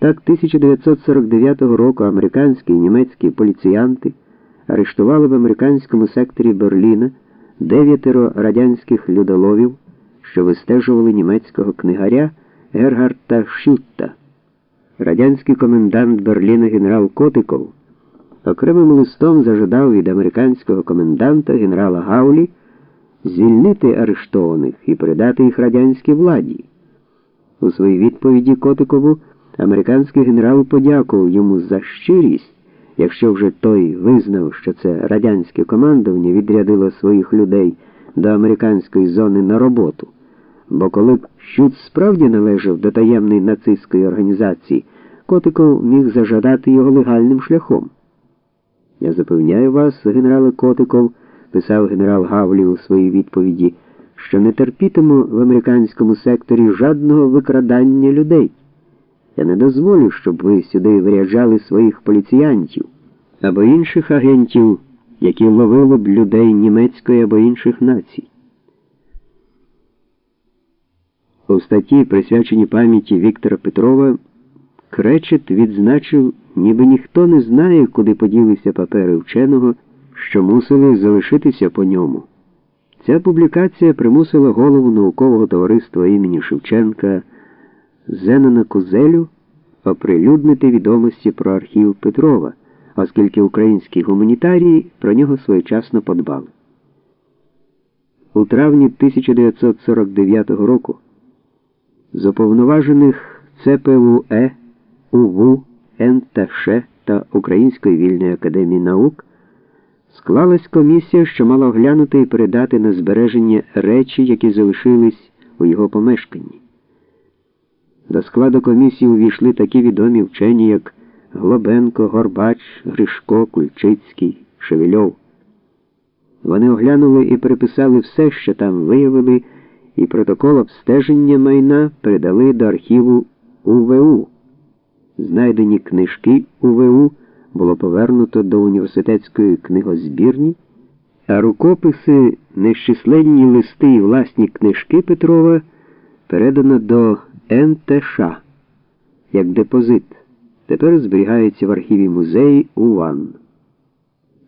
Так 1949 року американські і німецькі поліціянти арештували в американському секторі Берліна дев'ятеро радянських людоловів, що вистежували німецького книгаря Гергарта Шютта. Радянський комендант Берліна генерал Котиков окремим листом зажадав від американського коменданта генерала Гаулі звільнити арештованих і передати їх радянській владі. У своїй відповіді Котикову американський генерал подякував йому за щирість, якщо вже той визнав, що це радянське командування відрядило своїх людей до американської зони на роботу. Бо коли б Щут справді належав до таємної нацистської організації, Котиков міг зажадати його легальним шляхом. Я запевняю вас, генерале Котиков, писав генерал Гавлі у своїй відповіді, що не терпітиму в американському секторі жодного викрадання людей. Я не дозволю, щоб ви сюди виряджали своїх поліціянтів або інших агентів, які ловили б людей німецької або інших націй. У статті, присвяченій пам'яті Віктора Петрова, Кречет відзначив, ніби ніхто не знає, куди поділися папери вченого, що мусили залишитися по ньому. Ця публікація примусила голову наукового товариства імені Шевченка Зенона Кузелю оприлюднити відомості про архів Петрова, оскільки українські гуманітарії про нього своєчасно подбали. У травні 1949 року з уповноважених ЦПУЕ, УВУ, НТШ та Української вільної академії наук склалась комісія, що мала оглянути і передати на збереження речі, які залишились у його помешканні. До складу комісії увійшли такі відомі вчені, як Глобенко, Горбач, Гришко, Кульчицький, Шевельов. Вони оглянули і переписали все, що там виявили, і протокол обстеження майна передали до архіву УВУ. Знайдені книжки УВУ було повернуто до університетської книгозбірні, а рукописи, нещисленні листи і власні книжки Петрова передано до НТШ як депозит. Тепер зберігається в архіві музеї УВАН.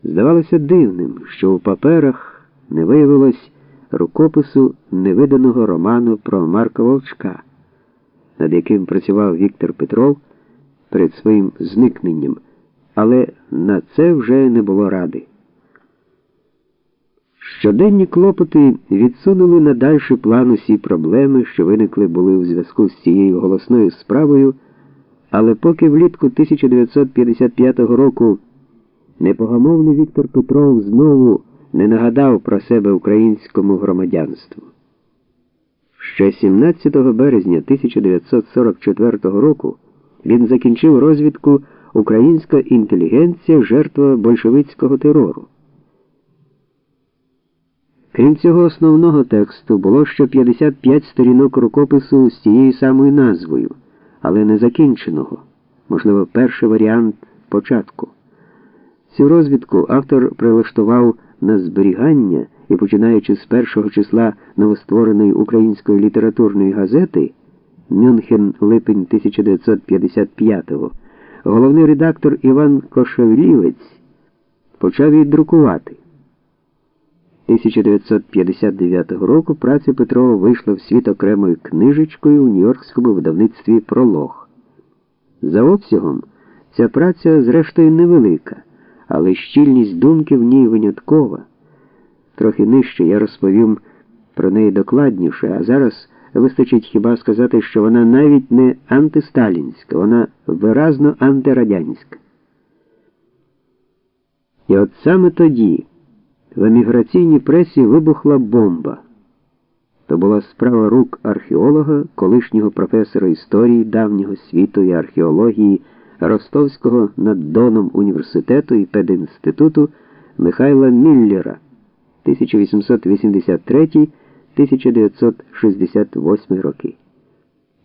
Здавалося дивним, що у паперах не виявилось рукопису невиданого роману про Марка Вовчка, над яким працював Віктор Петров перед своїм зникненням, але на це вже не було ради. Щоденні клопоти відсунули на дальший план усі проблеми, що виникли були у зв'язку з цією голосною справою, але поки влітку 1955 року непогамовний Віктор Петров знову не нагадав про себе українському громадянству. Ще 17 березня 1944 року він закінчив розвідку Українська інтелігенція жертва большевицького терору. Крім цього основного тексту, було ще 55 сторінок рукопису з тією самою назвою, але не закінченого, можливо, перший варіант початку. Цю розвідку автор прилаштував на зберігання і, починаючи з першого числа новоствореної української літературної газети Мюнхен липень 1955-го, головний редактор Іван Кошевлівець почав її друкувати. 1959 року праця Петрова вийшла в світ окремою книжечкою у Нью-Йоркському видавництві Пролог. За обсягом ця праця, зрештою, невелика, але щільність думки в ній виняткова. Трохи нижче я розповім про неї докладніше, а зараз вистачить хіба сказати, що вона навіть не антисталінська, вона виразно антирадянська. І от саме тоді. В еміграційній пресі вибухла бомба. То була справа рук археолога, колишнього професора історії давнього світу і археології Ростовського над Доном університету і пединституту Михайла Міллера 1883-1968 роки.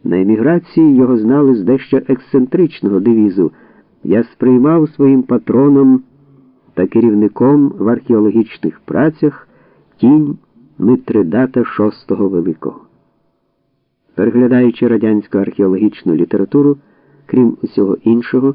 На еміграції його знали з дещо ексцентричного девізу Я сприймав своїм патроном та керівником в археологічних працях тінь Митридата VI Великого. Переглядаючи радянську археологічну літературу, крім усього іншого,